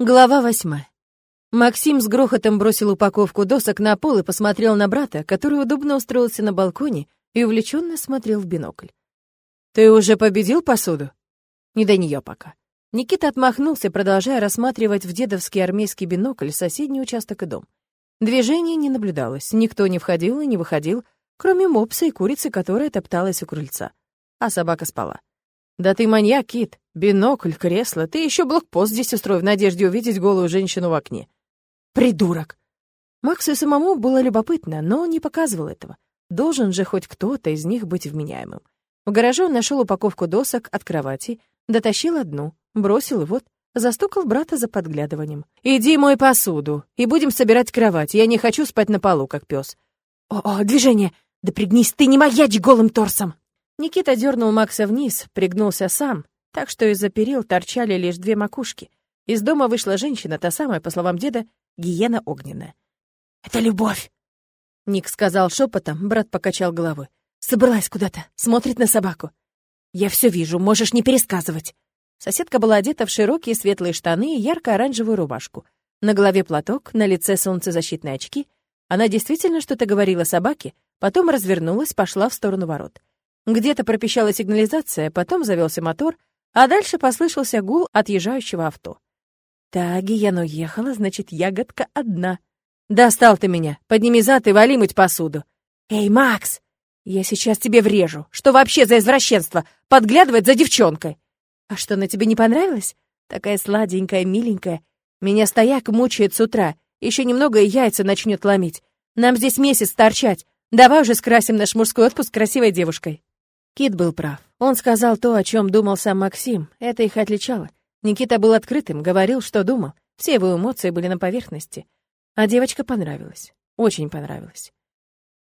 Глава восьмая. Максим с грохотом бросил упаковку досок на пол и посмотрел на брата, который удобно устроился на балконе и увлеченно смотрел в бинокль. «Ты уже победил посуду?» «Не до нее пока». Никита отмахнулся, продолжая рассматривать в дедовский армейский бинокль соседний участок и дом. Движения не наблюдалось, никто не входил и не выходил, кроме мопса и курицы, которая топталась у крыльца. А собака спала. «Да ты маньяк, Кит! Бинокль, кресло, ты еще блокпост здесь устрой в надежде увидеть голую женщину в окне». «Придурок!» Максу и самому было любопытно, но он не показывал этого. Должен же хоть кто-то из них быть вменяемым. В гараже он нашел упаковку досок от кровати, дотащил одну, бросил и вот, застукал брата за подглядыванием. «Иди мой посуду, и будем собирать кровать. Я не хочу спать на полу, как пес. «О, о, движение! Да пригнись ты, не маячь голым торсом!» Никита дернул Макса вниз, пригнулся сам, так что из-за перил торчали лишь две макушки. Из дома вышла женщина, та самая, по словам деда, гиена огненная. «Это любовь!» Ник сказал шепотом, брат покачал головой. «Собралась куда-то, смотрит на собаку». «Я все вижу, можешь не пересказывать». Соседка была одета в широкие светлые штаны и ярко-оранжевую рубашку. На голове платок, на лице солнцезащитные очки. Она действительно что-то говорила собаке, потом развернулась, пошла в сторону ворот. Где-то пропищала сигнализация, потом завелся мотор, а дальше послышался гул отъезжающего авто. «Так, Гиена уехала, значит, ягодка одна. Достал ты меня, подними зад и вали мыть посуду. Эй, Макс, я сейчас тебе врежу. Что вообще за извращенство? Подглядывать за девчонкой. А что, на тебе не понравилось? Такая сладенькая, миленькая. Меня стояк мучает с утра. Еще немного и яйца начнет ломить. Нам здесь месяц торчать. Давай уже скрасим наш мужской отпуск красивой девушкой. Кит был прав. Он сказал то, о чем думал сам Максим. Это их отличало. Никита был открытым, говорил, что думал. Все его эмоции были на поверхности. А девочка понравилась. Очень понравилась.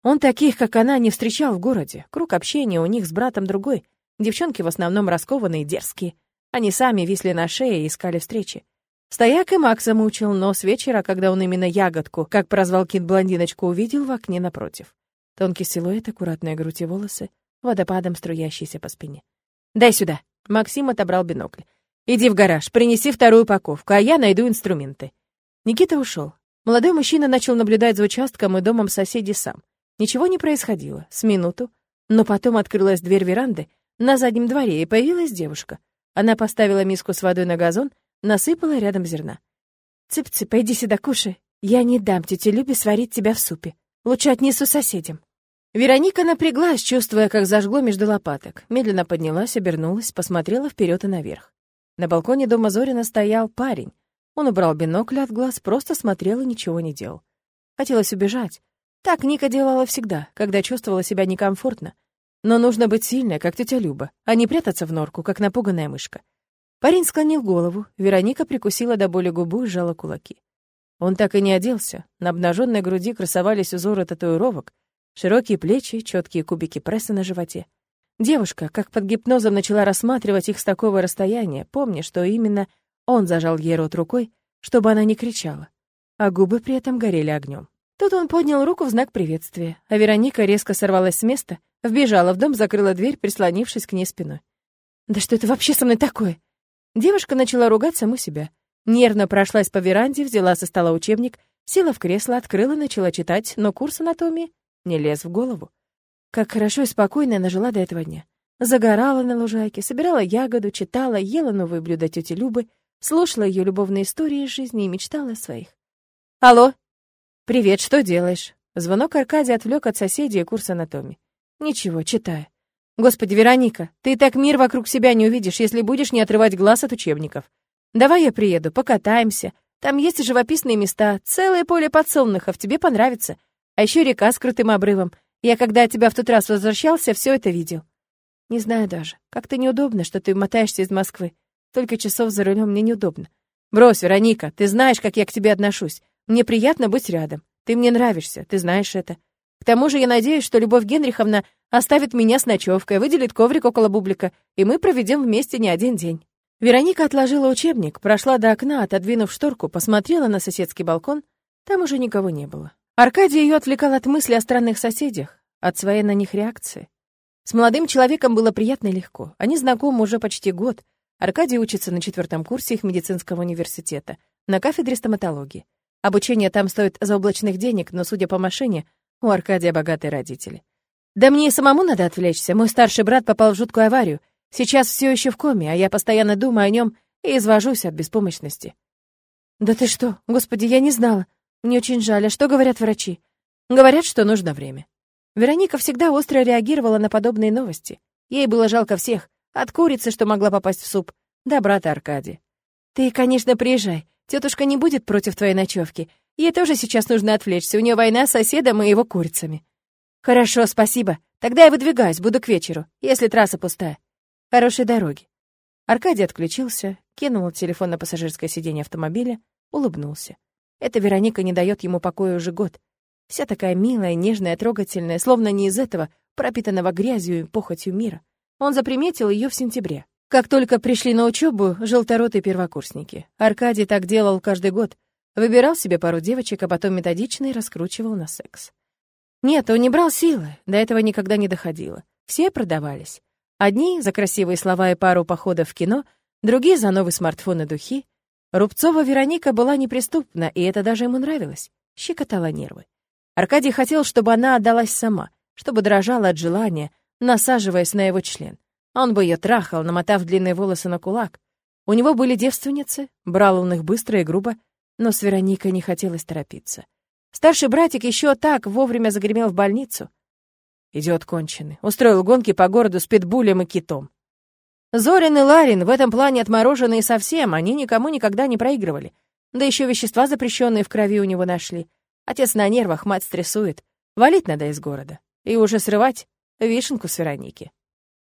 Он таких, как она, не встречал в городе. Круг общения у них с братом другой. Девчонки в основном раскованные и дерзкие. Они сами висли на шее и искали встречи. Стояк и Макса мучил, но с вечера, когда он именно ягодку, как прозвал Кит блондиночку, увидел в окне напротив. Тонкий силуэт, аккуратная грудь и волосы — водопадом струящийся по спине. «Дай сюда!» Максим отобрал бинокль. «Иди в гараж, принеси вторую упаковку, а я найду инструменты». Никита ушел. Молодой мужчина начал наблюдать за участком и домом соседей сам. Ничего не происходило, с минуту. Но потом открылась дверь веранды на заднем дворе, и появилась девушка. Она поставила миску с водой на газон, насыпала рядом зерна. «Цып-цып, иди сюда, кушай. Я не дам тете Любе сварить тебя в супе. Лучше отнесу соседям». Вероника напряглась, чувствуя, как зажгло между лопаток. Медленно поднялась, обернулась, посмотрела вперед и наверх. На балконе дома Зорина стоял парень. Он убрал бинокль от глаз, просто смотрел и ничего не делал. Хотелось убежать. Так Ника делала всегда, когда чувствовала себя некомфортно. Но нужно быть сильной, как тетя Люба, а не прятаться в норку, как напуганная мышка. Парень склонил голову, Вероника прикусила до боли губу и сжала кулаки. Он так и не оделся. На обнаженной груди красовались узоры татуировок, Широкие плечи, четкие кубики пресса на животе. Девушка, как под гипнозом, начала рассматривать их с такого расстояния, помня, что именно он зажал ей рот рукой, чтобы она не кричала, а губы при этом горели огнем. Тут он поднял руку в знак приветствия, а Вероника резко сорвалась с места, вбежала в дом, закрыла дверь, прислонившись к ней спиной. «Да что это вообще со мной такое?» Девушка начала ругать саму себя. Нервно прошлась по веранде, взяла со стола учебник, села в кресло, открыла, начала читать, но курс анатомии не лез в голову. Как хорошо и спокойно она жила до этого дня. Загорала на лужайке, собирала ягоду, читала, ела новые блюда тети Любы, слушала ее любовные истории из жизни и мечтала о своих. «Алло!» «Привет, что делаешь?» Звонок Аркадия отвлек от соседей курс анатомии. «Ничего, читаю. Господи, Вероника, ты так мир вокруг себя не увидишь, если будешь не отрывать глаз от учебников. Давай я приеду, покатаемся. Там есть живописные места, целое поле подсолнухов, тебе понравится. А еще река с крутым обрывом. Я, когда от тебя в тот раз возвращался, все это видел. Не знаю даже. Как-то неудобно, что ты мотаешься из Москвы. Только часов за рулем мне неудобно. Брось, Вероника, ты знаешь, как я к тебе отношусь. Мне приятно быть рядом. Ты мне нравишься, ты знаешь это. К тому же я надеюсь, что Любовь Генриховна оставит меня с ночевкой, выделит коврик около бублика, и мы проведем вместе не один день. Вероника отложила учебник, прошла до окна, отодвинув шторку, посмотрела на соседский балкон. Там уже никого не было. Аркадий ее отвлекал от мысли о странных соседях, от своей на них реакции. С молодым человеком было приятно и легко. Они знакомы уже почти год. Аркадий учится на четвертом курсе их медицинского университета. на кафедре стоматологии. Обучение там стоит заоблачных денег, но, судя по машине, у Аркадия богатые родители. Да мне и самому надо отвлечься. Мой старший брат попал в жуткую аварию. Сейчас все еще в коме, а я постоянно думаю о нем и извожусь от беспомощности. Да ты что? Господи, я не знала. Мне очень жаль. А что говорят врачи? Говорят, что нужно время. Вероника всегда остро реагировала на подобные новости. Ей было жалко всех, от курицы, что могла попасть в суп, до брата Аркадия. Ты, конечно, приезжай. Тетушка не будет против твоей ночевки. Ей тоже сейчас нужно отвлечься. У нее война с соседом и его курицами. Хорошо, спасибо. Тогда я выдвигаюсь, буду к вечеру, если трасса пустая. Хорошей дороги. Аркадий отключился, кинул телефон на пассажирское сиденье автомобиля, улыбнулся. Эта Вероника не дает ему покоя уже год. Вся такая милая, нежная, трогательная, словно не из этого, пропитанного грязью и похотью мира. Он заприметил ее в сентябре. Как только пришли на учебу желторотые первокурсники. Аркадий так делал каждый год. Выбирал себе пару девочек, а потом методично и раскручивал на секс. Нет, он не брал силы, до этого никогда не доходило. Все продавались. Одни за красивые слова и пару походов в кино, другие за новый смартфон и духи. Рубцова Вероника была неприступна, и это даже ему нравилось. Щекотала нервы. Аркадий хотел, чтобы она отдалась сама, чтобы дрожала от желания, насаживаясь на его член. Он бы ее трахал, намотав длинные волосы на кулак. У него были девственницы, брал он их быстро и грубо, но с Вероникой не хотелось торопиться. Старший братик еще так вовремя загремел в больницу. Идиот конченый. Устроил гонки по городу с питбулем и китом. Зорин и Ларин в этом плане отмороженные совсем, они никому никогда не проигрывали. Да еще вещества запрещенные в крови у него нашли. Отец на нервах, мать стрессует. Валить надо из города. И уже срывать вишенку с Вероники.